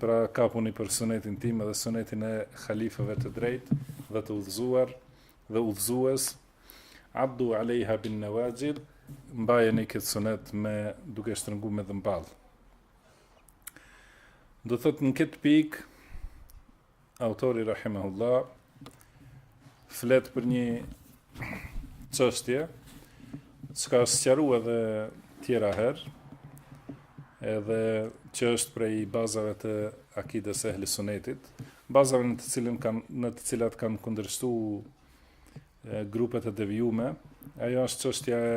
Pra kapuni për sunetin tim dhe sunetin e halifëve të drejtë dhe të udhëzuar dhe udhëzues addu alejha bin nawaxhidh mbajeni këtë sunet me duke shtrëngu me dhëmballë do thotë në këtë pikë Autori rahimahullah flet për një çështje që ka sqaruar edhe tjera herë, edhe që është prej bazave të akidës e Ehlisunetit, bazave në të, cilën kanë, në të cilat kanë kundërshtu grupet e devijume, ajo është çështja e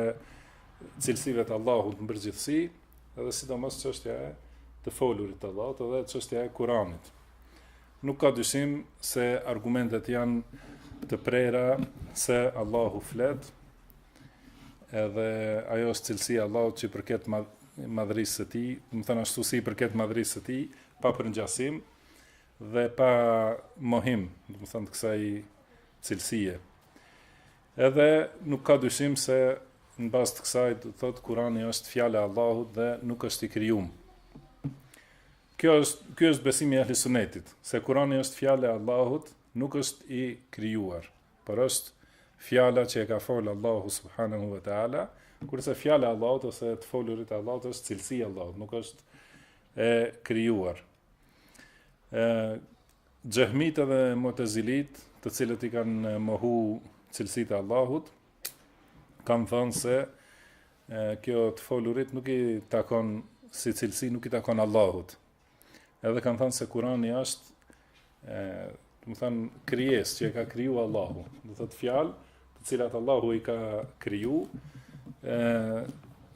cilësive të Allahut në përgjithësi, edhe sidomos çështja e të folurit të Allahut dhe çështja e Kuranit. Nuk ka dyshim se argumentet janë të prera se Allahu flet, edhe ajo është cilësia e Allahut që i përket madhërisë së tij, domethënë ashtu si i përket madhërisë së tij, pa përngjasim, dhe pa mohim, domethënë të kësaj cilësie. Edhe nuk ka dyshim se në bazë të kësaj do të thotë Kurani është fjala e Allahut dhe nuk është i krijuar. Kjo është ky është besimi i Ahlusunetit, se Kurani është fjala e Allahut, nuk është i krijuar, por është fjala që e ka fol Allahu subhanahu wa taala, kurse fjala e Allahut ose të folurit e Allahut është cilësi e Allahut, nuk është e krijuar. Xhehmitë edhe mutezilitë, të cilët i kanë mohu cilësitë e Allahut, kanë thënë se kjo të folurit nuk i takon si cilësi, nuk i takon Allahut. Edhe kanë thënë se Kurani është e, domethënë, krijesë që e ka kriju Allahu, do të thotë fjalë, të cilat Allahu i ka kriju, e,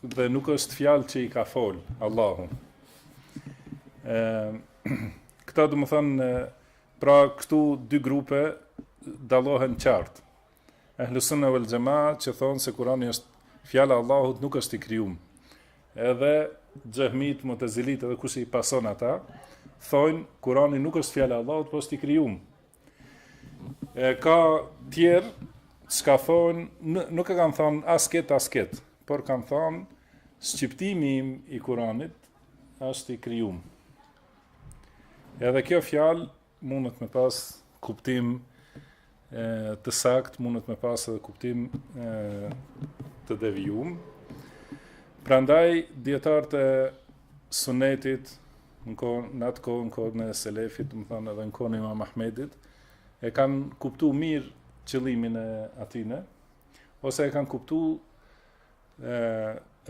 dhe nuk është fjalë që i ka fol Allahu. E, këta, domethënë, pra këtu dy grupe dallohen qartë. Ehlusunne vel Xhemaa që thonë se Kurani është fjala e Allahut, nuk është i krijuar. Edhe Xhehmitë, Mutezilitë edhe kush i pason ata, thonë Kurani nuk është fjala e Allahut, por është i krijuar. E ka tjerë s'ka thonë, nuk e kanë thonë as kët as kët, por kanë thonë shqiptimi im i Kuranit është i krijum. Edhe kjo fjalë Mundet me pas kuptim të saktë, mundet me pas edhe kuptim të devijum. Prandaj, dijetarët e sunetit, në kohë, në atë kohë, në kohën e selefit, domethonë edhe në kohën e imam Ahmedit, e kanë kuptu mirë qëllimin e atyne, ose e kanë kuptu e,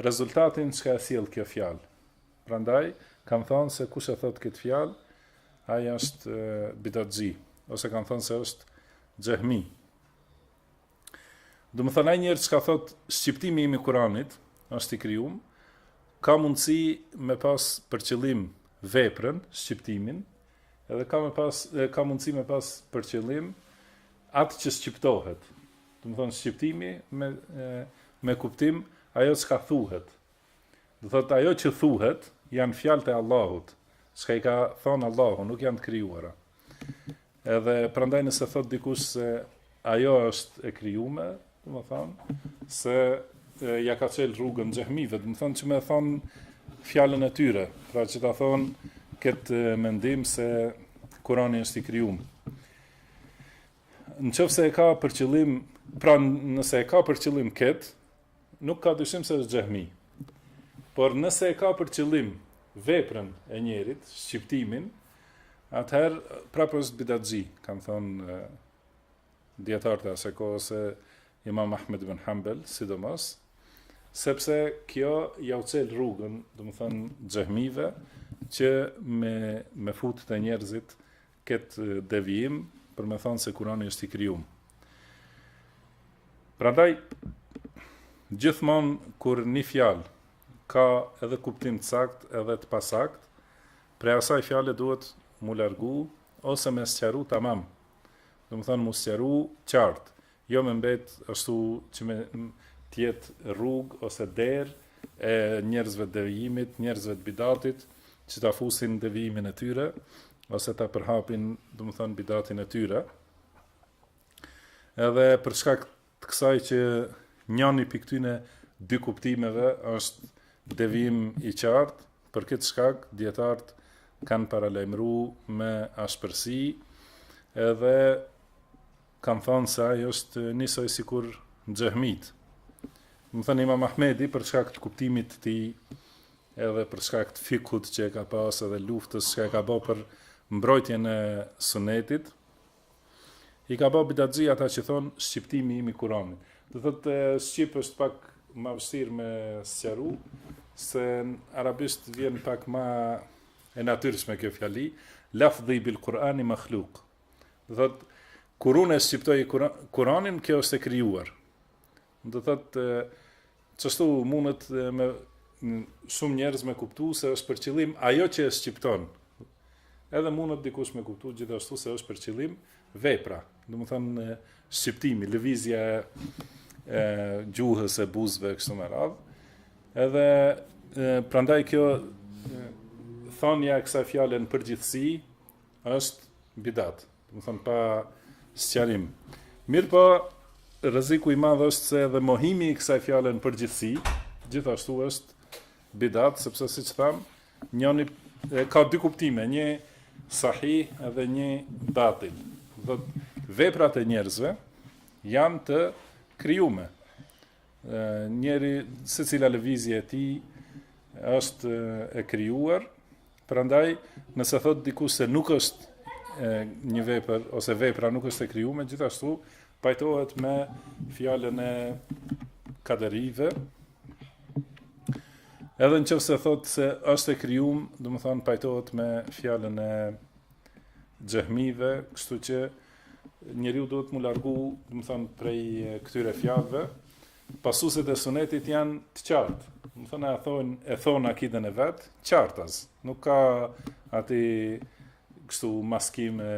rezultatin çka e sjell kjo fjalë. Prandaj kanë thënë se kush e thot këtë fjalë, ai është bidatxhi, ose kanë thënë se është xhehmi. Domethonë ai njeri që thotë shqiptimi im i Kuranit është i krijuar, ka mundësi me pas për qëllim veprën, shqiptimin, edhe ka me pas ka mundësi me pas për qëllim atë që shqiptohet. Domethonë shqiptimi me me kuptim ajo çka thuhet, Do të thotë ajo që thuhet janë fjalët e Allahut, çka i ka thënë Allahu, nuk janë të krijuara. Edhe prandaj nëse thot dikush se ajo është e krijume, domethonë se e, jau ka çel rrugën xhehmive, domethonë që me thon fjalën e tyre, pra që ta thonë këtë mendim se Kurani është i krijuar. Në qoftë se e ka për qëllim, pra nëse e ka për qëllim këtë, Nuk ka dyshim se është xhehmi. Por nëse e ka për qëllim veprën e njerit, shqiptimin, atëherë prapë është bidatxhi, kanë thonë dijetarët e asaj kohe, ose imam Ahmed ibn Hanbel, sidomos, sepse kjo jau çel rrugën, domethonë xhehmive që me me fut te njerëzit Këtë devijim për me thonë se Kurani është i krijum. Prandaj gjithmonë kur një fjalë ka edhe kuptim të saktë edhe të pasaktë, prej asaj fjale duhet mu largu ose me sqaru tamam. Domethonë mu sqaru qartë. Jo me mbet ashtu që me të jetë rrugë ose derë e njerëzve të devijimit, njerëzve të bidatit, që ta fusin devijimin e tyre ose ta përhapin, domethonë bidatin e tyre. Edhe për shkak të kësaj që njoni prej këtyne dy kuptimeve është devijim i qartë, për këtë shkak dijetarët kanë paralajmëru me ashpërsi edhe kanë thënë se ai është njësoj sikur xhehmit. Domethënë Imam Ahmedi për shkak të kuptimit të tij edhe për shkak të fikhut që e ka pas edhe luftës që e ka bë për mbrojtjen e sunetit, i ka bë bidatxhi ata që thonë shqiptimi im i Kur'anit. Do të thotë shqip është pak më vështirë me sqaru se arabisht vjen pak më e natyrshme kjo fjali, lafdhi bil Kur'ani makhluq. Do thot kur unë e shqiptoj Kur'anin, kjo është e krijuar. Do thot kështu mundet me shumë njerëz me kuptu se është për qëllim ajo që e shqipton. Edhe mundet dikush me kuptu gjithashtu se është për qëllim vepra. Domethon shqiptimi, lëvizja e, e gjuhës e buzëve kështu me radh. Edhe e, prandaj kjo thonja e kësaj fjale në përgjithësi Është bidat, domethënë pa sqarim. Mirëpo, rreziku i madh është se edhe mohimi i kësaj fjale në përgjithësi, gjithashtu është bidat, sepse siç tham, i ka dy kuptime, një sahih edhe një batil. Do veprat e njerëzve janë të krijume. Njeri, secila lëvizje e tij është e krijuar, prandaj nëse thot dikush se nuk është e, një vepër ose vepra nuk është e krijume, gjithashtu pajtohet me fjalën e kaderive. Edhe në qoftë se thotë se është e krijume, domethonë pajtohet me fjalën e xhehmive, kështu që Njeriu duhet mu largu, domethonë, prej këtyre fjalëve, pasuesit e sunetit janë të qartë. Domethonë, e thonë, e thonë akiden e vet, qartas. Nuk ka aty kështu maskime,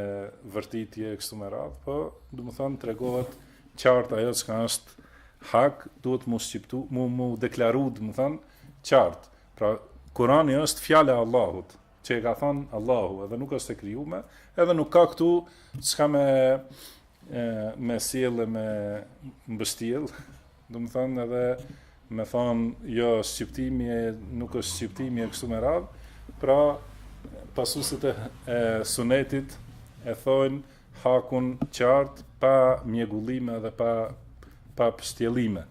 vërtitje, kështu me radhë, po, domethonë, tregohet qartë ajo çka është hak, duhet mu shqiptu, mu, mu deklaru, domethonë, qartë. Pra, Kurani është fjala e Allahut, që e ka thonë Allahu, edhe nuk është e krijume, edhe nuk ka këtu çka me e, me sjell e me mbështjell, domethonë edhe me thon jo shqiptimi e nuk është shqiptimi e kështu me radh, pra pasuesit e, e sunetit e thojnë hakun qartë pa mjegullime dhe pa pa pështjellime.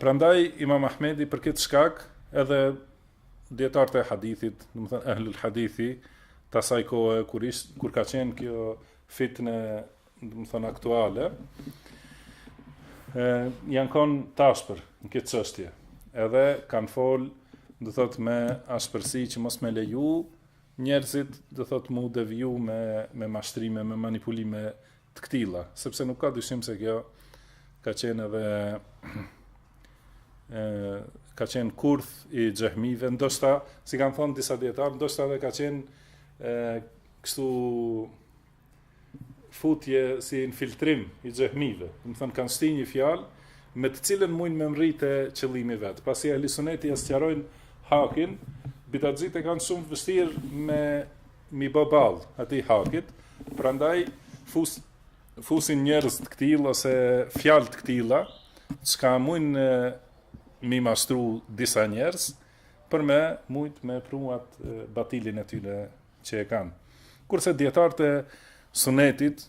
Prandaj Imam Ahmedi për këtë shkak edhe dijetarët e hadithit, domethonë ehlul hadithi, të asaj kohe kur ish, kur ka qenë kjo fitne, domethonë aktuale, ë janë kon t'ashpër në këtë çështje. Edhe kanë fol, do thot me ashpërsi që mos me leju njerëzit, do thot mu deviju me me mashtrime, me manipulime të këtilla, sepse nuk ka dyshim se kjo ka qenë edhe e, ka qenë kurth i xhehmive, ndoshta, si kanë thonë disa dijetarë, ndoshta edhe ka qenë e, kështu futje si infiltrim i xhehmive, domethënë kanë shti një fjalë, me të cilën mund me mrri te qëllimi i vet, pasi ehli suneti e sqarojnë hakin, bidatçitë e kanë shumë vështirë me mi bë ballë atij hakit, prandaj fus fusin njerëz të këtillë ose fjalë të këtilla, çka mund mi mashtru disa njerëz për me mund me pruat batilin e tyre që e kanë. Kurse dijetarët e sunetit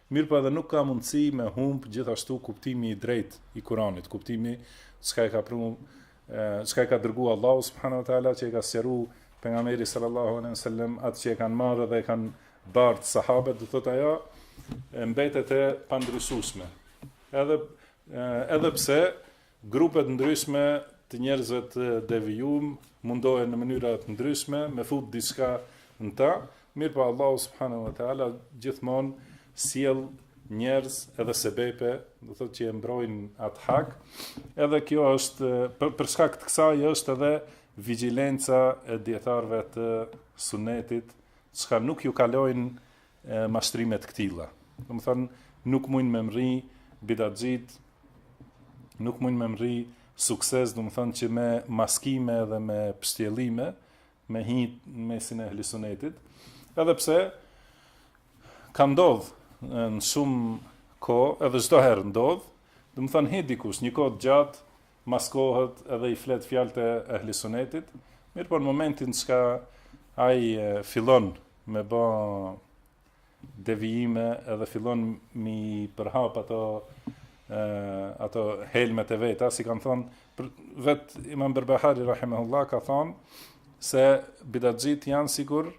Mirëpo edhe nuk ka mundësi me humb gjithashtu kuptimi i drejtë i Kuranit, kuptimi çka e ka pru çka e ka dërgu Allahu subhanahu wa taala që e ka sqaru pejgamberi sallallahu alaihi wasallam atë që e kanë marrë dhe e kanë bart sahabët do thotë ajo mbetet e pandryshueshme edhe edhe pse Grupe të ndryshme të njerëzve të devijumë mundohen në mënyra të ndryshme me fut diçka në ta, mirëpo Allahu subhanahu wa taala gjithmonë sjell njerëz edhe sebepe, do thotë që e mbrojnë atë hak. Edhe kjo është për, për shkak të kësaj është edhe vigjilenca e dijetarëve të sunetit, çka nuk ju kalojnë mashtrime të këtilla. Domethënë nuk mujnë me mrri bidaxhit nuk mujnë me mrri sukses, domethënë që me maskime dhe me pshtjellime me hi në mesin e ehli sunetit. Edhe pse ka ndodh në shumë kohë, edhe çdo herë ndodh, domethënë hi dikush një kohë të gjatë maskohet edhe i flet fjalët e ehli sunetit, mirëpo në momentin çka ai fillon me bë devijime edhe fillon mi përhap ato e, ato helmet e veta, si kam thon vet Imam Berbahari rahimahullah ka thon se bidaxhit janë sikur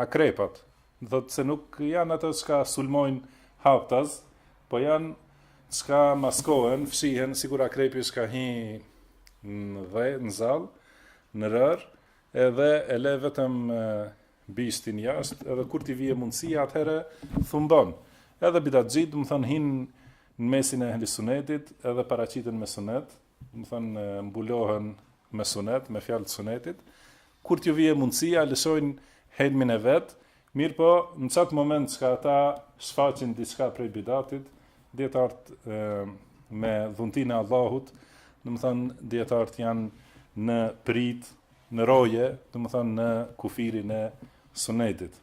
Akrepat, thotë se nuk janë ato çka sulmojnë haptaz, po janë çka maskohen, fshihen, sikur akrepi çka hi në dhe, në zall, në rërë, edhe e le vetëm bishtin jashtë, edhe kur t'i vije mundësia atëherë thumbon. Edhe bidatxhit, domethënë hin në mesin e ehli sunetit, edhe paraqiten me sunet, Domethënë, mbulohen me sunet, me fjalë të sunetit, kur t'ju vije mundësia, lëshojnë helmin e vet, mirëpo, në qatë moment çka ata shfaqin diçka prej bidatit, dijetarët me dhuntinë e Allahut, domethënë, dijetarët janë në pritë, në roje, domethënë në kufirin e sunetit.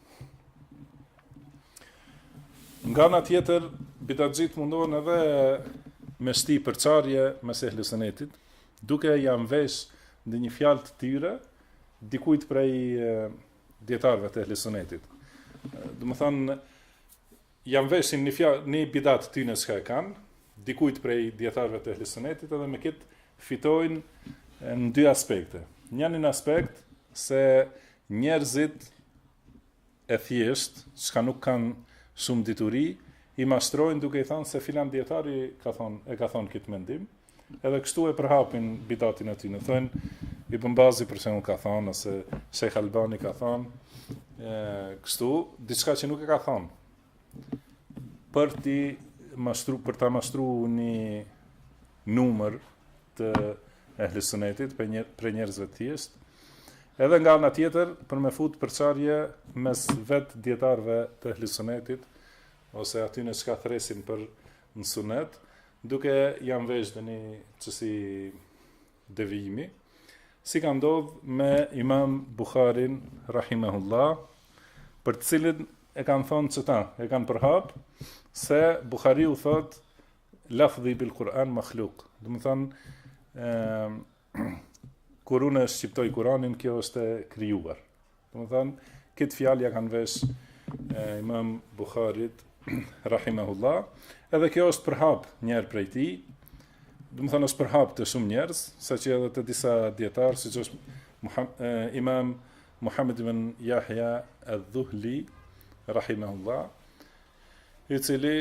Nga ana tjetër, bidatxhit mundohen edhe me shti përçarje mes ehli sunetit, duke jau vesh ndonjë fjalë të tyre, dikujt prej dijetarëve të ehli sunetit. Domethanë, Ja mveshin ni fjalë ni bidat tyne qka e kan dikujt prej dijetarëve të ehli sunetit edhe me kit fitojn në dy aspekte njanin aspekt se njerzit e thjesht qka nuk kan shum dituri i mashtrojn duke i than se filan dijetar e ka thon e ka thon kit mendim Edhe kështu e përhapin bidatin e tyre. Thonë Ibn Bazi për shembull ka thënë ose Sheikh Albani ka thënë, ë kështu, diçka që nuk e ka thënë. Për ti mashtru për ta mashtruar një numër të ehli sunetit prej prej njerëzve të thjesht. Edhe nga ana tjetër për me fut përçarje mes vet dijetarëve të ehli sunetit ose atyne çka thrresin për në sunet, Duke ja mvesh dhe një kësi devijimi, si ka ndodh me imam Bukharin, Rahimehullah, për të cilin e kanë thonë këta, e kanë përhap, se Bukhariu thotë, lafdhi bil Kur'an makhluk. Domethanë, Kur unë e shqiptoj Kur'anin, kjo është e krijuar. Domethënë, këtë fjalë ja kanë vesh Imam Buharit rahimahullah, edhe kjo është përhap një herë prej tij. Domethënë është përhap te shumë njerëz, saqë edhe te disa dijetarë, siç është Imam Muhammed ibn Yahya al-Dhuhli rahimahullah, i cili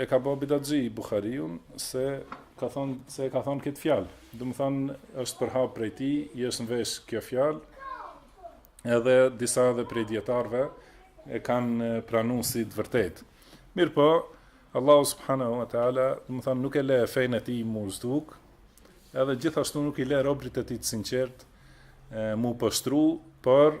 e ka bë bidatxhi Buhariun se ka thon se e ka thon këtë fjalë. Domethan është përhap prej tij, i është mvesh kjo fjalë. Edhe disa edhe prej dijetarëve e kanë pranu si të vërtet. Mirëpo, Allahu subhanahu wa taala, domethan nuk e le fenë e tij m'u zhduk, edhe gjithashtu nuk i le robërit e tij të sinqert m'u poshtru, por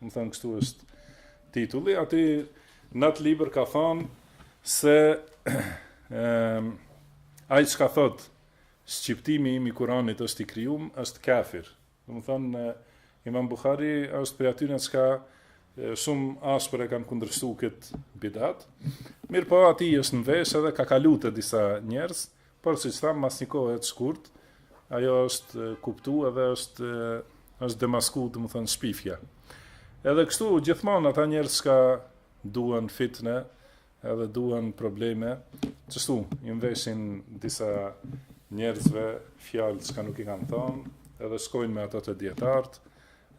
Domethënë kështu është titulli, aty në atë libër ka thënë se um, ai çka thotë shqiptimi im i Kuranit është i krijum, është kafir. Domethënë, imam Bukhari është prej atyne çka shumë ashpër e kanë kundërshtu këtë bidat. Mirëpo atij i është mvesh edhe ka kalu te disa njerëz, Por siç thamë, mas një kohe të shkurtë, ajo është kuptu edhe është është demasku, domethënë shpifja. Edhe kështu gjithmonë ata njerëz çka duan fitne, edhe duan probleme, qështu i mveshin disa njerëzve fjalë çka nuk i kanë thonë, edhe shkojnë me ato te dijetartë,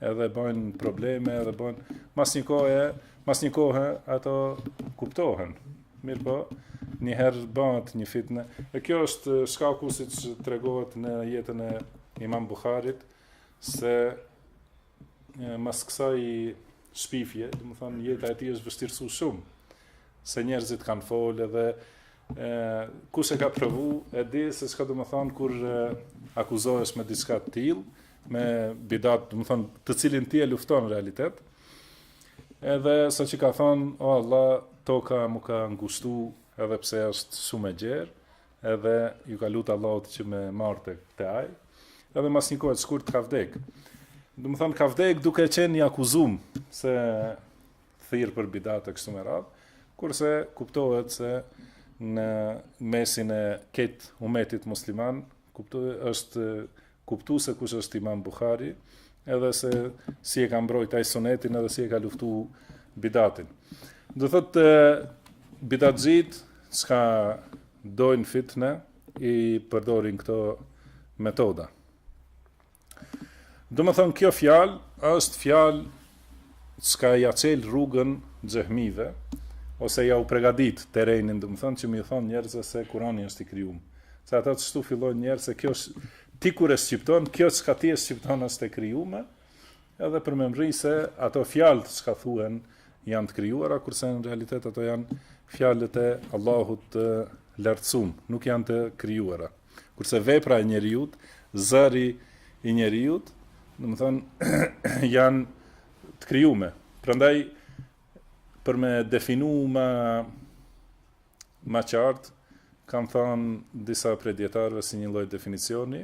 edhe bëjnë probleme, edhe bajnë, mas një kohë, mas një kohë, ato kuptohen, mirëpo, njëherë bahet një fitne, e kjo është shkaku siç tregohet në jetën e imam Buhariut, se mas kësaj shpifje, domethanë, jeta e tij është vështirësu shumë, se njerëzit kanë folë edhe, e, kush e ka provu, e di se çka domethanë, kur akuzohesh me diçka të tillë, me bidat, domethanë, të cilin ti e lufton realitet. Edhe saqë ka thonë, o Allah, toka më ka ngushtu edhe pse është shumë e gjerë, edhe iu ka lutë Allahut që me marrë te ai, edhe mas një kohe t'shkurt ka vdek. Domethonë, ka vdek duke qenë i akuzum se thirr për bidat e kështu me radhë, kurse kuptohet se në mesin e këtij umetit musliman, kuptu është kuptu se kush është imam Buhari, edhe se si e ka mbrojt ai sunetin edhe si e ka luftu bidatin. Do thot bidatxhitë çka dojnë fitne i përdorin këto metoda. Domethënë kjo fjalë, është fjalë çka ua çel rrugën xhehmive, ose jau përgadit terrenin, domethënë që me thonë njerëzit se Kurani është i krijum. Se ata kështu fillojnë njerëzit se kjo është, ti kur e shqipton, kjo çka ti e shqipton është e krijume, edhe për me mbërri se ato fjalët çka thuhen janë të krijuara, kurse në realitet ato janë fjalët e Allahut të lartësum, nuk janë të krijuara. Kurse vepra e njeriut, zëri i njeriut, domethënë, janë të krijume. Prandaj, për me definu ma, ma qartë, kanë thënë disa prej dijetarëve si një lloj definicioni,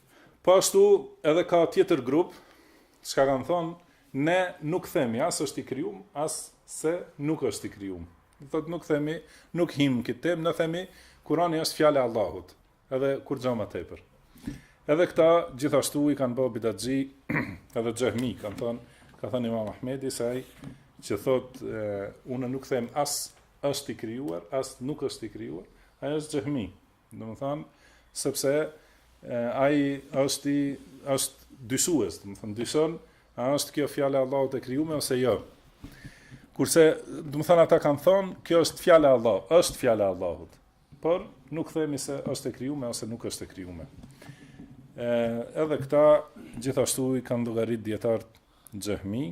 Po ashtu edhe ka tjetër grup çka kanë thonë ne nuk themi as është i krijuar, as se nuk është i krijuar. Do thotë nuk themi, nuk hymë në këtë temë, ne themi Kurani është fjalë e Allahut, edhe kurgjë ma tepër. Edhe këta gjithashtu i kanë bërë bidatxhi, edhe xhehmi kanë thonë, ka thënë Imam Ahmedi se ai që thotë unë nuk them as është i krijuar, as nuk është i krijuar, ai është xhehmi. Domethanë, sepse ai është i është dyshues, domethënë dyshon, a është kjo fjala e Allahut e krijuar ose jo. Kurse, domethënë ata kanë thonë, kjo është fjala e Allahut, është fjala e Allahut. Por nuk themi se është e krijuar ose nuk është e krijuar. Ë, edhe këta gjithashtu i kanë llogarit dijetarët xhehmi.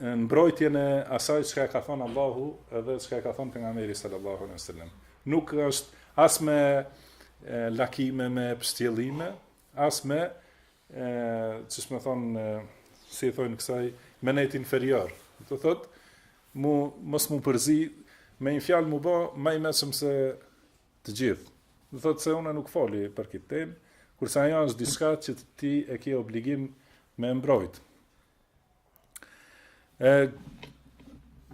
mbrojtjen e asaj çka e ka thënë Allahu edhe çka e ka thënë pejgamberi sallallahu alaihi wasallam. Nuk është as me lakime me pështjellime, as me qysh me thënë si i thonë kësaj me met inferior. Do thot me mos mu përzi me një fjalë mu bo ma i mesëm se të gjithë. Do thot se unë nuk foli për këtë temë, kurse ajo është diçka që ti e ke obligim me mbrojtë. E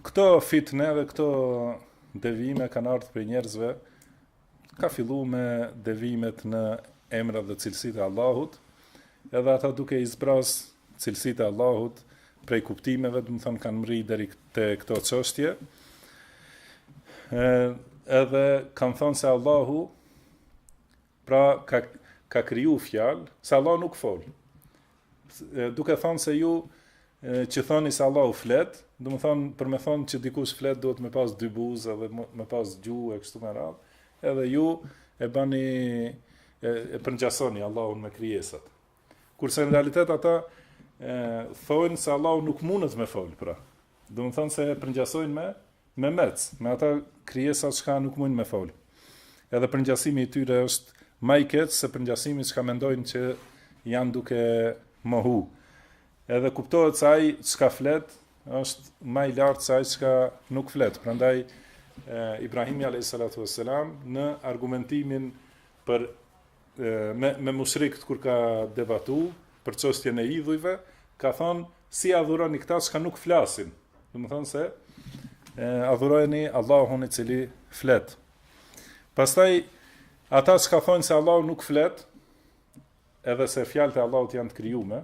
këto fitne dhe këto devijime kanë ardh prej njerëzve ka fillu me devijimet në emrat dhe cilësitë e Allahut, edhe ata duke i zbraz cilësitë e Allahut prej kuptimeve, domethënë kanë mri deri te këto çështje. Ë edhe kanë thënë se Allahu Pra ka ka kriju fjalë se Allahu nuk fol. Duke thënë se ju që thoni se Allahu flet, domethënë për me thonë që dikush flet duhet me pas dy buzë dhe me pas gjuhë e kështu me radhë, edhe ju e bani e, e përngjasoni Allahun me krijesat. Kurse në realitet ata thonë se Allahu nuk mundet me fol, pra. Domethënë se e përngjasojnë me me mec, me ata krijesa çka nuk mundin me fol. Edhe përngjasimi i tyre është më i keq se përngjasimi që mendojnë që janë duke mohu. Edhe kuptohet se ai çka flet është më i lartë se ai çka nuk flet. Prandaj Ibrahimi alayhis salam në argumentimin për me me mushrikët kur ka debatu për çështjen e idhujve, ka thënë si adhuroni këta çka nuk flasin. Domethënë se e, adhurojeni Allahun i cili flet. Pastaj ata çka thonë se Allahu nuk flet, edhe se fjalët e Allahut janë të krijume,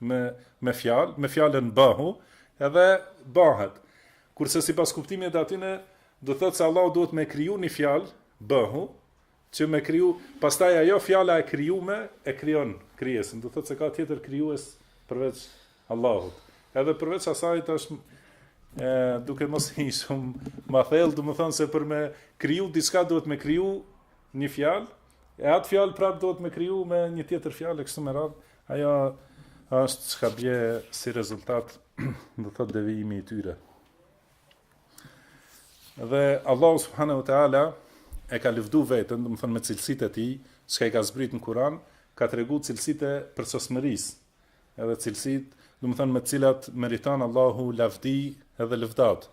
me me fjalë, me fjalën bahu, edhe bahet. Kurse sipas kuptimit të atyre, do thotë se Allahu duhet me kriju një fjalë, bahu, që me kriju, pastaj ajo fjala e krijume e krijon krijesën. Do thotë se ka tjetër krijues përveç Allahut. Edhe përveç asaj tash e duke mos hi shumë ma thellë, domethënë se për me kriju diçka duhet me kriju një fjalë, e atë fjalë prap duhet me kriju me një tjetër fjalë e kështu me radhë, Ajo është çka bje si rezultat, do thot devijimi i tyre. Dhe Allahu subhanahu wa taala e ka lëvdu veten, domethënë me cilësitë e tij, çka i ka zbrit në Kur'an, ka tregu cilësitë e përsosmërisë. Edhe cilësitë, domethënë me të cilat meriton Allahu lavdi edhe lëvdatë.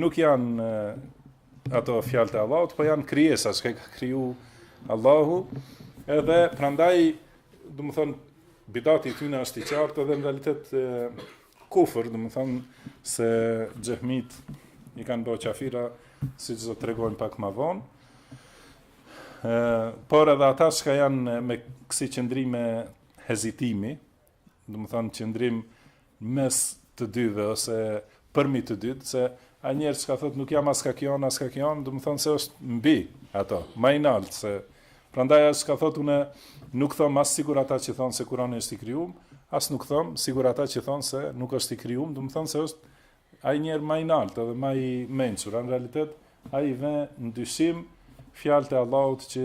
Nuk janë ato fjalët e Allahut, po janë krijesa që ka kriju Allahu. Edhe prandaj, domethonë, bidati i tyre është i qartë edhe në realitet kufër, domethonë se xhehmit i kanë bërë kafira, siç do të tregojmë pak më vonë. Ë, por edhe ata që janë me kësi qëndrime hezitimi, domethonë qëndrim mes të dyve ose përmi të dytë se ai njeri që ka thon nuk jam as ka kjo, as ka kjo, domethonë se është mbi ato, më i nalt se prandaj ai ka thon unë nuk thom as sikur ata që thon se Kurani është i krijuar, as nuk thom sikur ata që thon se nuk është i krijuar, domethonë se është ai njeri më i nalt edhe më i mençur, në realitet ai vë në dyshim fjalët e Allahut që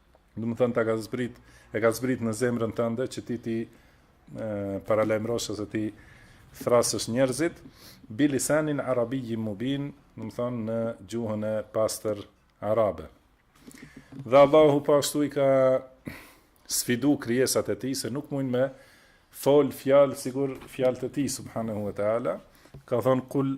domethënë ta ka zbrit, e ka zbrit në zemrën tënde që ti t'i paralajmërosh ose t'i thrasësh njerëzit bi lisanin arabiyyin mubin, domethënë në gjuhën e pastër arabe. Dhe Allahu po ashtu i ka sfidu krijesat e tij se nuk mund me fol fjalë sikur fjalët e tij subhanahu wa taala. Ka thënë kul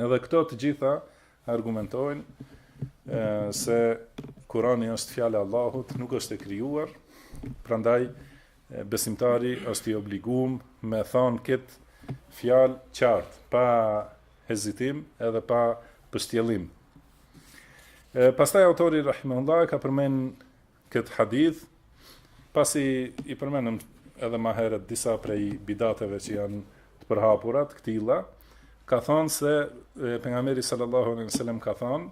Edhe këto të gjitha argumentojnë e, se Kurani është fjala e Allahut, nuk është e krijuar, prandaj besimtari është i obligum me thonë këtë fjalë qartë, pa hezitim edhe pa pështjellim. Pastaj autori rahimehullah ka përmend Këtë hadith, pasi i përmendëm edhe ma herët disa prej bidateve që janë të përhapura të këtilla, ka thënë se pejgamberi sallallahu alejhi ve sellem ka thënë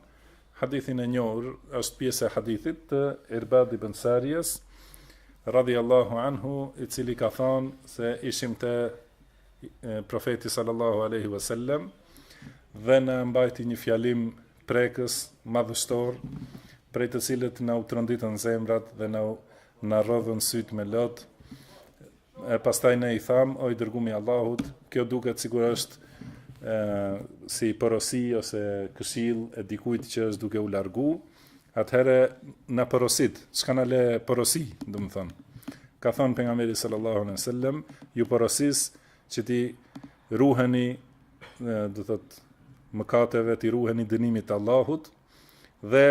hadithin e njohur është pjesë e hadithit të Irbad ibn Sarijes radhiyallahu anhu i cili ka thënë se ishim te profeti sallallahu alejhi ve sellem dhe na mbajti një fjalim prekës, madhështor, prej të cilit na u tronditën zemrat dhe na na rrodhën sytë me lot. E pastaj ne i tham, o i dërgumi i Allahut, kjo duket sikur është ë si porosi ose këshill e dikujt që është duke u largu. Atëherë na porosit, çka na le porosi, domethonë. Ka thënë pejgamberi sallallahu alejhi ve sellem, ju porosis Që t'i ruheni, do thot, mëkateve, t'i ruheni dënimit të Allahut dhe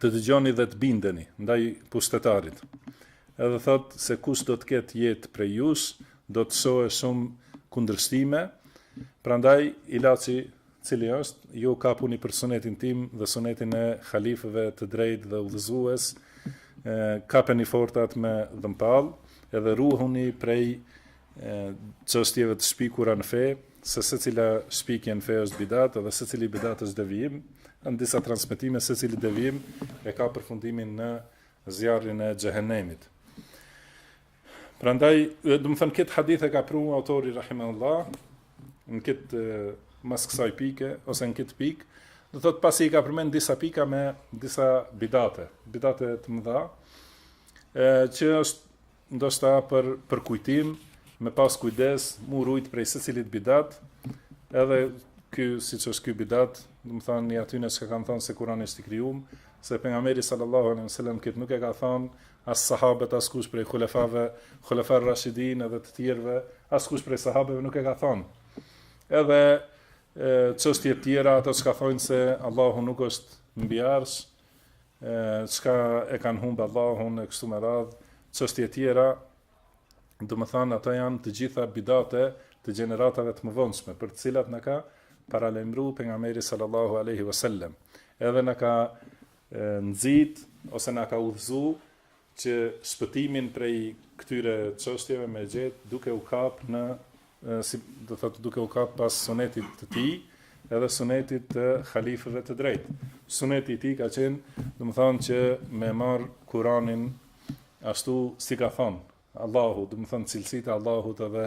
të dëgjoni dhe të bindeni ndaj pushtetarit. Edhe thot se kush do të ketë jetë prej jush, do të shohë shumë kundërshtime. Prandaj ilaçi Cili është, ju kapuni për sunetin tim dhe sunetin e halifëve të drejtë dhe udhëzues, kapeni fortat me dhëmballë, edhe ruhuni prej çështjeve të shpikura në fe, se secila shpikje në fe është bidat dhe secili bidat është devijim, në disa transmetime secili devijim e ka përfundimin në zjarrin e xhehenemit. Prandaj, domethënë këtë hadith e ka pru autori rahimahullah në këtë mas kësaj pike ose në këtë pikë, domethënë pasi i ka përmend disa pika me disa bidate, bidate të mëdha, e, që është ndoshta për përkujtim, me pas kujdes, m'u rujt prej secilit bidat, edhe ky siç është ky bidat, domethënë i atyne çka kanë thënë se Kurani është i krijuar, se pejgamberi sallallahu alaihi wasallam këtë nuk e ka thënë, As sahabët, askush prej hulefave, Khulefar Rashidin edhe të tjerëve, askush prej sahabëve nuk e ka thënë. Edhe çështje të tjera ato që thonë se Allahu nuk është mbi arsh, çka e kanë humbë Allahun e kështu me radhë, çështje të tjera, domethënë ato janë të gjitha bidate të gjeneratave të mëvonshme, për të cilat na ka paralajmëruar pejgamberi sallallahu alaihi wasallam. Edhe na ka nxit ose na ka udhëzu që shpëtimin prej këtyre çështjeve me e gjetë duke u kap në si domethënë duke u kap pas sunetit të tij edhe sunetit të halifëve të drejtë. Suneti i tij ka qenë, domethënë që me e marrë Kur'anin ashtu si ka thonë, Allahu, domethënë cilësitë e Allahut edhe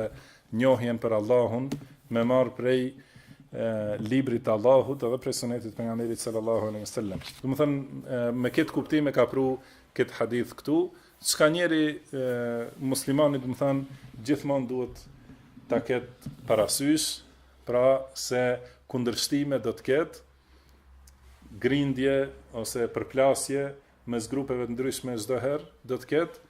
njohjen për Allahun me marrë prej librit të Allahut edhe prej sunetit të pejgamberit sallallahu alaihi wasallam. Domethënë me këtë kuptim e ka pru këtë hadith këtu, çka njeri muslimani domethënë gjithmonë duhet ta ketë parasysh, pra se kundërshtime do të ketë grindje ose përplasje mes grupeve të ndryshme çdo herë do të ketë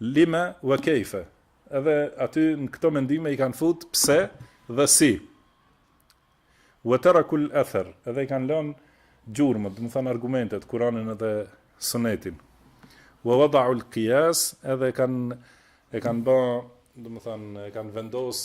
Lima wa kejfe, edhe aty në këto mendime i kanë fut pse dhe si. Wa taraku al athar, edhe i kanë lënë gjurmët, domethënë argumentet, Kur'anin edhe Sunetin. Wa wada'u al qiyas, edhe kanë e kanë bë, domethënë e kanë vendos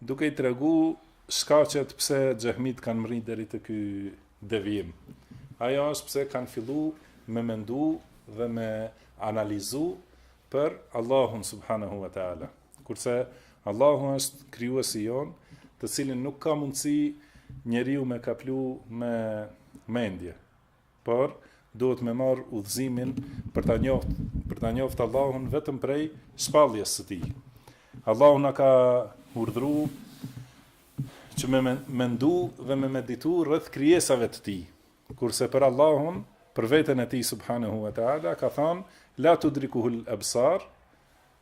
Duke i tregu shkaqet pse xehmitë kanë mrri deri te ky devijim. Ajo është pse kanë fillu me mendu dhe me analizu për Allahun subhanahu wa taala. Kurse Allahu është krijuesi jonë, të cilin nuk ka mundësi njeriu me kaplu me mendje. por duhet me marrë udhëzimin për ta njoft për ta njoft Allahun vetëm prej shpalljes së tij. Allahu na ka urdhru që me mendu dhe me meditu rreth krijesave të tij. Kurse për Allahun, për veten e tij subhanahu wa taala ka thanë la tudrikuhul absar,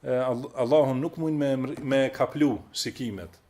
Allahun nuk mujn me e kaplu shikimet.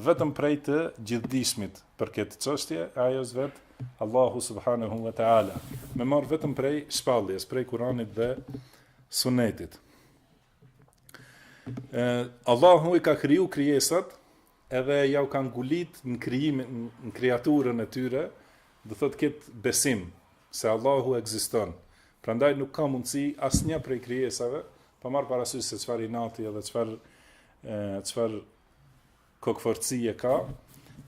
Vetëm prej të gjithdijshmit për këtë çështje, e Ai është vetë Allahu subhanahu wa taala. Me marrë vetëm prej shpalljes, prej Kuranit dhe Sunetit. E, Allahu i ka kriju krijesat edhe ja u ka ngulit në krijimin në kreaturën e tyre, do thotë këtë besim se Allahu ekziston. Prandaj nuk ka mundësi asnjë prej krijesave pa marrë parasysh se çfarë inati edhe çfarë çfarë kokëfortësie ka,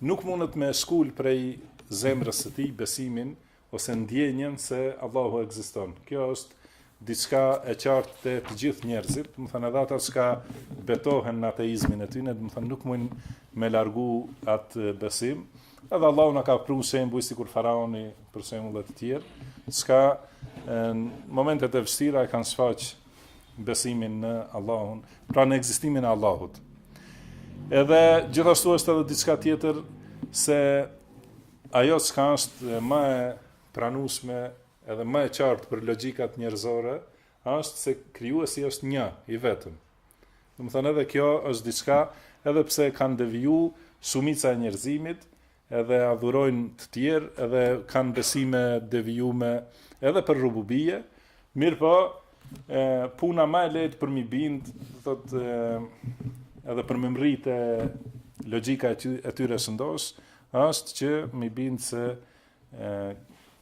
nuk mundet me e shkul prej zemrës së tij besimin ose ndjenjën se Allahu ekziston. Kjo është diçka e qartë te të gjithë njerëzit, domethënë edhe ata që betohen në ateizmin e tyre, domethënë nuk mund me largu atë besim. Edhe Allahu na ka pru shembuj sikur faraoni për shembull e të tjerë, çka në momentet e vështira e kanë shfaq besimin në Allahun, pra në ekzistimin e Allahut. Edhe gjithashtu është edhe diçka tjetër se ajo çka është ma e pranueshme edhe ma e qartë për logjikat njerëzore është se krijuesi është një i vetëm. Domethonë edhe kjo është diçka edhe pse kanë deviju shumica e njerëzimit, edhe adhurojnë të tjerë edhe kanë besime të devijume edhe për rububije, mirëpo e puna ma e lehtë për m'i bind, do thotë edhe për me mrri te logjika e tyre e shëndoshë, është që m'i bind se e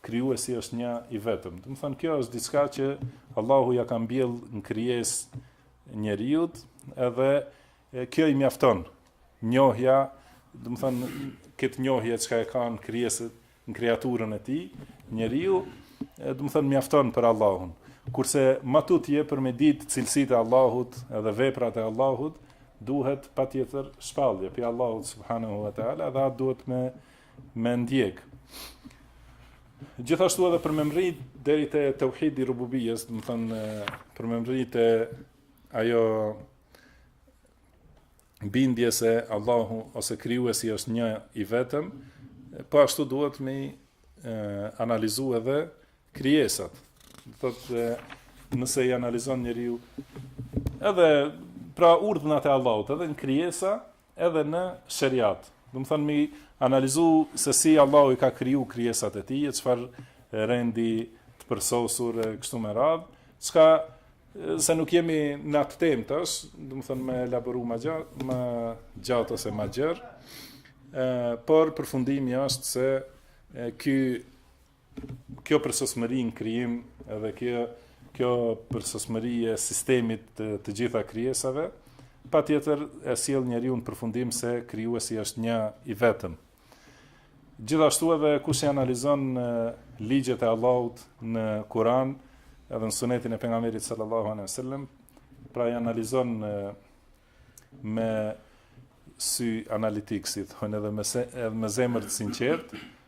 krijuesi është një i vetëm. Domethonë kjo është diçka që Allahu ja ka mbjell në krijesë njeriut, edhe E kjo i mjafton. Njohja, domethënë këtë njohje që e kanë krijesat në kreaturën e tij, njeriu, domethënë mjafton për Allahun. Kurse ma tutje për me ditë cilësitë e Allahut edhe veprat e Allahut, duhet patjetër shpallje prej Allahut subhanahu wa taala dhe atë duhet me e ndjek. Gjithashtu edhe për me mrri deri te tauhidi rububijes, domethënë për me mrri te ajo bindje se Allahu ose krijuesi është një i vetëm, po ashtu duhet m'i analizu edhe krijesat. Do thotë nëse i analizon njeriu edhe pra urdhnat e Allahut, edhe në krijesa edhe në sheriat. Domethonë mi analizu se si Allahu i ka kriju krijesat e tij, çfarë rendi të përsosur e kështu me radhë, çka se nuk jemi në atë temë tash, domethonë me elaboru ma gjatë, ma gjatë ose ma gjerë. Ë, por përfundimi është se ky Kjo përsosmëri në krijim edhe kjo kjo përsosmëri e sistemit të, të gjitha krijesave, patjetër e sjell njeriun në përfundim se krijuesi është një i vetëm. Gjithashtu edhe kush i analizon ligjet e Allahut në Kur'an edhe në Sunetin e Pejgamberit sallallahu alejhi ve sellem, pra i analizon me sy analitik, si thonë edhe me se, edhe me zemër të sinqertë,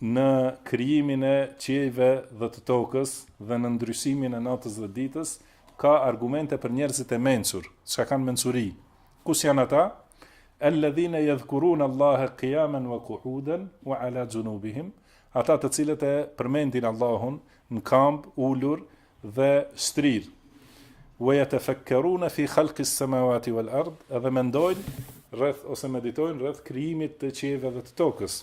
në krijimin e qiejve dhe të tokës dhe në ndryshimin e natës dhe ditës, ka argumente për njerëzit e mençur, çka kanë mençuri. Kush janë ata? Alladhina yadhkuruna Allaha qiyaman wa qu'udan wa ala junubihim, ata të cilët e përmendin Allahun në kamb, ulur dhe shtrir. Wa yatafakkaruna fi khalqi as-samawati wal ard, edhe mendojnë rreth ose meditojnë rreth krijimit të qiejve dhe të tokës.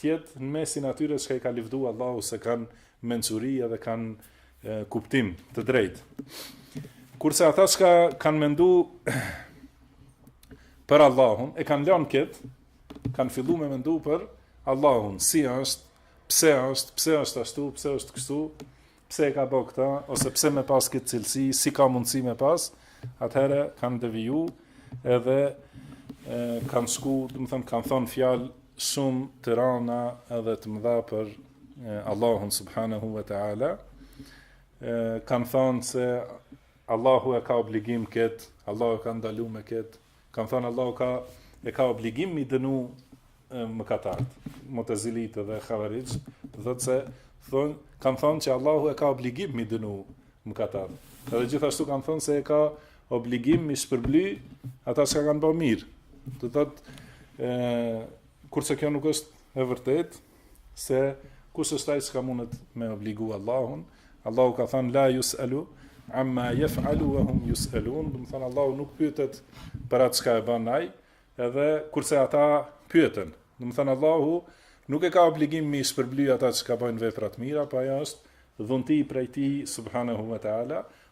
Të jetë në mesin e atyre çka i ka lëvdu Allahu se kanë mençuri edhe kanë kuptim të drejtë. Kurse ata çka kanë mendu për Allahun, e kanë lon kët, kanë fillu me mendu për Allahun, si është, pse është, pse është ashtu, pse është kështu, pse e ka bë këtë, ose pse me pas këtë cilësi, si ka mundësi me pas, atëherë kanë deviju edhe e, kanë shku, domethënë, kanë thonë fjalë shumë të rana edhe të mëdha për e, Allahun subhanahu wa ta'ala, kanë thonë se Allahu e ka obligim këtë, Allahu e ka të ndalume këtë, Kanë thënë Allahu ka e ka obligim mi dënu mëkatart, Mu'tazilit dhe Havarixhët, domethonë kanë thënë që Allahu e ka obligim mi dënu mëkatart. Edhe gjithashtu kanë thënë se e ka obligim mi shpërbly ata çka kanë bo mirë. Do të thotë ë kurse kjo nuk është e vërtetë, se kush është ai çka mundet me obligu Allahun? Allahu ka thënë la yusalu amma yaf'alu wa hum yusalun, domethonë Allahu nuk pyetet për atë çka e ban ai, edhe kurse ata pyeten. Domethonë Allahu nuk e ka obligim me shpërbly ata çka bajnë vepra të mira, po ajo është dhunti prej tij subhanahu wa taala,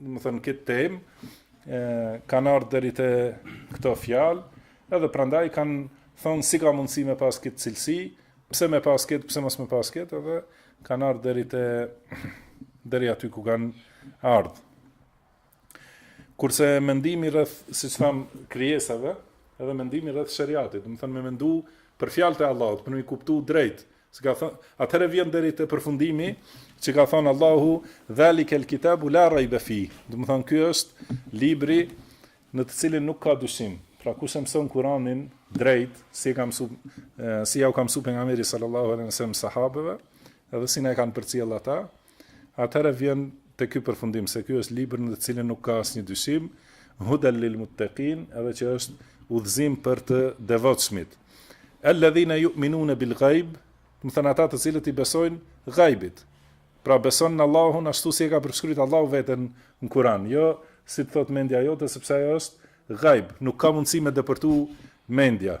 Domethënë këtë temë, kanë ardhë deri te këto fjalë, edhe prandaj kanë thonë si ka mundësi me pas këtë cilësi, pse me pas këtë, pse mos me pas këtë, edhe kanë ardhë deri te deri aty ku kanë ardhë. Kurse mendimi rreth, siç thamë, krijesave, edhe mendimi rreth sheriatit, domethënë me mendu për fjalët e Allahut, për me kuptu drejt, Si ka thënë, atëherë vjen deri te përfundimi që ka thonë Allahu dhalika al-kitabu la rayba fi. Domethonë ky është libri në të cilin nuk ka dyshim. Pra kush e mëson Kur'anin drejt, si e ka mësu si ja u ka mësu pejgamberi sallallahu alaihi wasallam sahabeve, edhe si na e kanë përcjellë ata, Atëherë vjen te ky përfundim se ky është libër në të cilin nuk ka asnjë dyshim, Hudan lil muttaqin, edhe që është udhëzim për të devotshmit. Alladhina yu'minuna bil ghaib, domethonë ata të cilët i besojnë ghaibit. Pra beson në Allahun ashtu si e ka përshkruajt Allahu veten në Kur'an, jo si të thotë mendja jote sepse ajo është ghaib, nuk ka mundësi me depërtu mendja.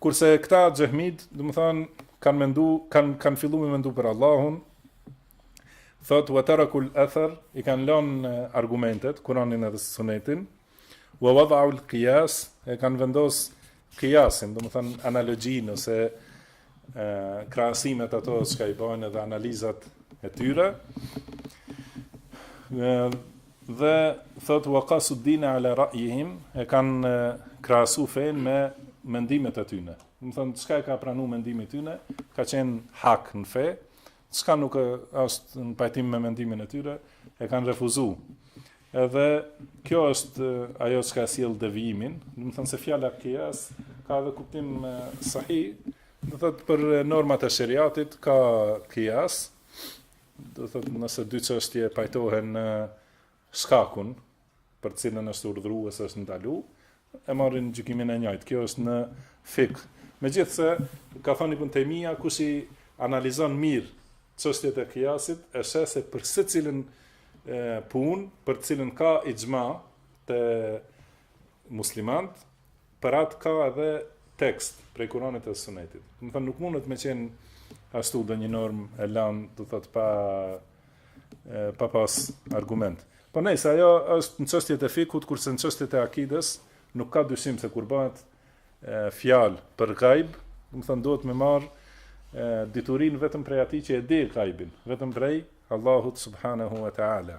Kurse këta xhehmitë, domethonë, kanë mendu, kanë kanë fillu me mendu për Allahun. Thot wa tarakul athar, i kanë lonë argumentet, Kur'anin edhe Sunetin. Wa wada'u al-qiyas, e kanë vendos qiyasin, domethonë analogjinë ose krahasimet ato çka i bajnë edhe analizat e tyre dhe thot wa qasuddin ala ra'yihim e kanë krahasu fenë me mendimet e tyre domethonë çka e ka pranu mendimi i tyne ka qenë hak në fe çka nuk është në pajtim me mendimin e tyre e kanë refuzu Edhe kjo është ajo çka e sjell devijimin, domethonë se fjala qiyas ka edhe kuptim sahih, do thotë për normat e sheriatit ka qiyas, do thotë nëse dy çështje pajtohen në shkakun për të cilën është urdhëru ose është ndalu, e marrin gjykimin e njajtë. Kjo është në fik. Megjithëse ka thonë Ibn Taymija kush i analizon mirë çështjet e kiasit, e sheh se për secilën punë, për të cilën ka ixhma te muslimanët, për atë ka edhe tekst prej Kuranit e Sunetit. Domethonë nuk mundet me qenë ashtu ndonjë normë e lanë, do thotë pa pa pas argument. Po nejse, ajo është në çështjet e fikut, kurse në çështjet e akidës, nuk ka dyshim se kur bahet fjalë për gajb, domethënë duhet me marrë diturinë vetëm prej atij që e di gajbin, vetëm prej Allahut subhanahu wa ta'ala.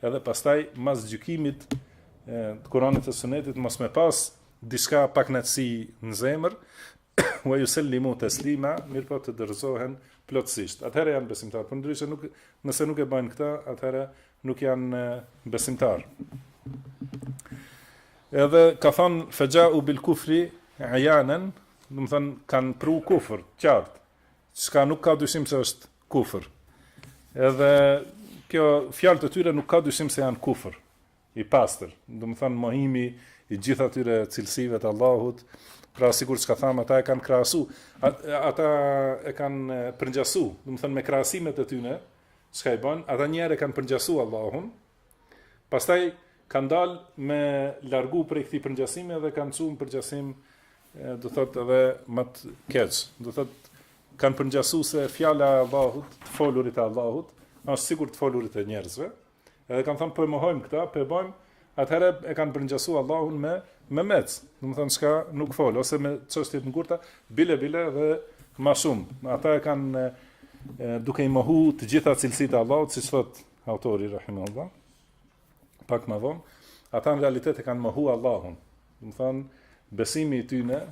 Edhe pastaj mas gjykimit të Kuranit e të Sunetit mos me pas diçka pakënaqësi në zemër, wa yusallimu taslima, mirëpo të dorëzohen plotësisht. Atëherë janë besimtarë, përndryshe nuk nëse nuk e bëjnë këtë, atëherë nuk janë besimtarë. Edhe ka thënë faja u bil kufri ayanan, domethënë kanë pru kufër, qartë. Çka nuk ka dyshim se është kufër. Edhe kjo fjalët e tyre nuk ka dyshim se janë kufër i pastër. Domethënë mohimi i gjithë atyre cilësive të Allahut, pra sikur çka thamë ata e kanë krahasu, ata e kanë përngjasu, domethënë me krahasimet e tyre, çka i bëjnë, ata një herë kanë përngjasu Allahun. Pastaj kanë dashtë me u largu prej këtij përngjasimi dhe kanë çuar në përngjasim domethënë edhe më të keq, domethënë kanë përngjasu se fjala e Allahut, të folurit e Allahut, është sikur të folurit e njerëzve, edhe kanë thënë për po mohojmë këta, për po bëjmë, atëherë e kanë përngjasu Allahun me, me memec, domethënë çka nuk folë, ose me çështjet e ngurta, bile, bile edhe ma shumë, ata e kanë duke i mohu të gjitha cilësitë e Allahut, siç thotë autori, rahimahullah, pak më vonë, ata në realitet e kanë mohu Allahun. Domethënë, besimi i tyre,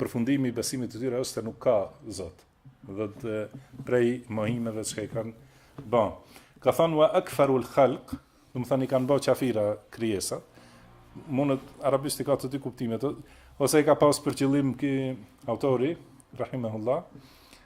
përfundimi i besimit të tyre është se nuk ka Zot. Domethënë prej mohimeve që i kanë bë. Ka thënë wa akfarul khalq, domethënë i kanë bërë kafira krijesat. Mundet, arabisht i ka të dy kuptimet, ose i ka pas për qëllim ky autori, rahimahullah,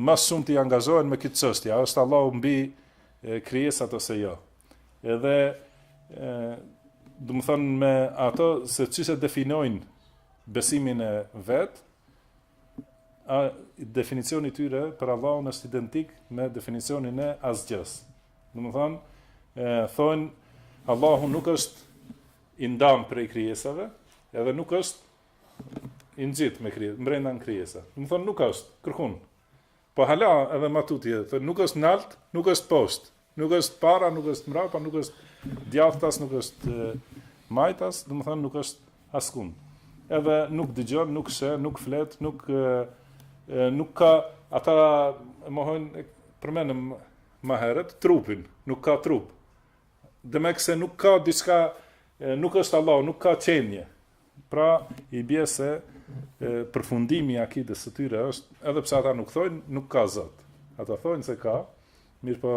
Më së shumti angazhohen me këtë çështje, a është Allahu mbi krijesat ose jo. Edhe domethënë me ato se qysh e definojnë besimin e vet, a definicioni i tyre për Allahun është identik me definicionin e asgjës. Domethënë, thonë Allahu nuk është i ndan prej krijesave, edhe nuk është I ngjit me krijesë, mbrenda në krijesa. Domethënë nuk është kërkun. Po hala edhe ma tutje, thonë nuk është nalt, nuk është poshtë, nuk është para, nuk është mbrapa, nuk është djathtas, nuk është majtas, domethënë nuk është askund. Edhe nuk dëgjon, nuk sheh, nuk flet, nuk nuk ka ata e mohojnë përmendëm më herët trupin, nuk ka trup. Demek se nuk ka diçka nuk është Allah, nuk ka qenie. Pra, i bie se përfundimi i akides së tyre është, edhe pse ata nuk thojnë, nuk ka Zot. Ata thojnë se ka, mirëpo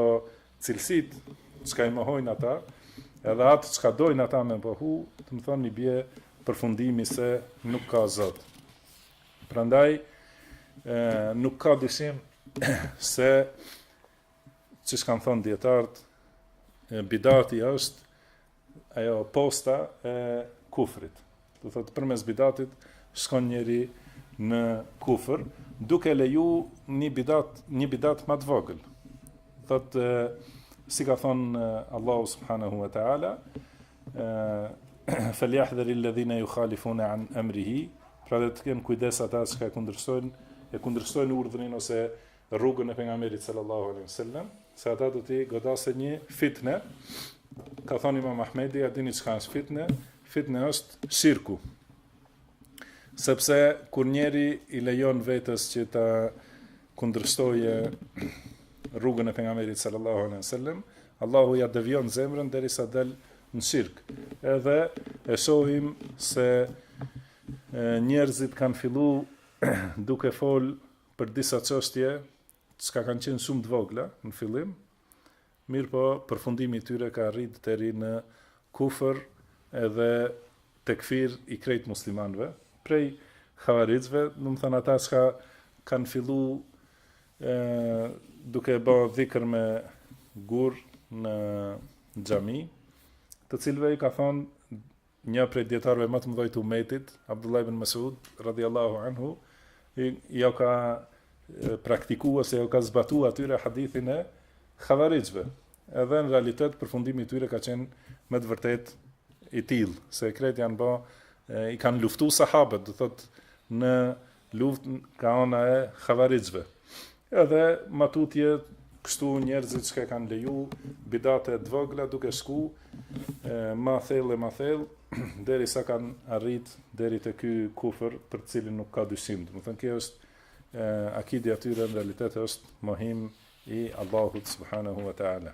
cilësitë çka i mohojnë ata, edhe atë çka dojnë ata me pohu, domethonë i bie përfundimi se nuk ka Zot. Prandaj, nuk ka dyshim se siç kanë thonë dijetarët, bidati është Ajo posta e kufrit. Do thotë përmes bidatit shkon njeri në kufër, duke leju një bidat, një bidat më të vogël. Thotë si ka thonë Allahu subhanahu wa taala, "Falyahdhari alladhina yukhalifuna an amrihi", pra le të kenë kujdes ata që kundërshtojnë e kundërshtojnë urdhrin ose rrugën e pejgamberit sallallahu alaihi wasallam, se ata do t'i godasë një fitne. Ka thënë Imam Ahmedi, a dini çka është fitne? Fitne është shirku. Sepse kur njeri i lejon vetes që ta kundërshtojë rrugën e pejgamberit sallallahu alaihi wasallam, Allahu ja devion zemrën derisa del në shirk. Edhe e shohim se njerëzit kanë fillu duke fol për disa çështje çka kanë qenë shumë të vogla në fillim, mirëpo përfundimi i tyre ka arrit deri në kufër edhe tekfir i krejt muslimanve, prej havarixhve, domethënë ata çka kanë fillu e, duke ba dhikër me gurë në xhami, të cilëve u ka thonë Një prej dijetarëve më të mëdhenj të umetit, Abdullah ibn Mes'ud, radhiyallahu anhu, jau ka praktiku ose jau ka zbatu atyre hadithin e havarixhve. Edhe në realitet përfundimi i tyre ka qenë me të vërtetë i tillë, se krejt janë ba i kanë luftu sahabët, do thotë në luftë ka ana e havarixhve. Edhe ma tutje kështu njerëzit çka kanë leju bidate të vogla duke shku e, ma thellë e ma thellë derisa kanë arrit deri te ky kufër për të cilin nuk ka dyshim. Domethënë kjo është e, akide e tyre në realitet është mohim i Allahut subhanahu wa ta'ala.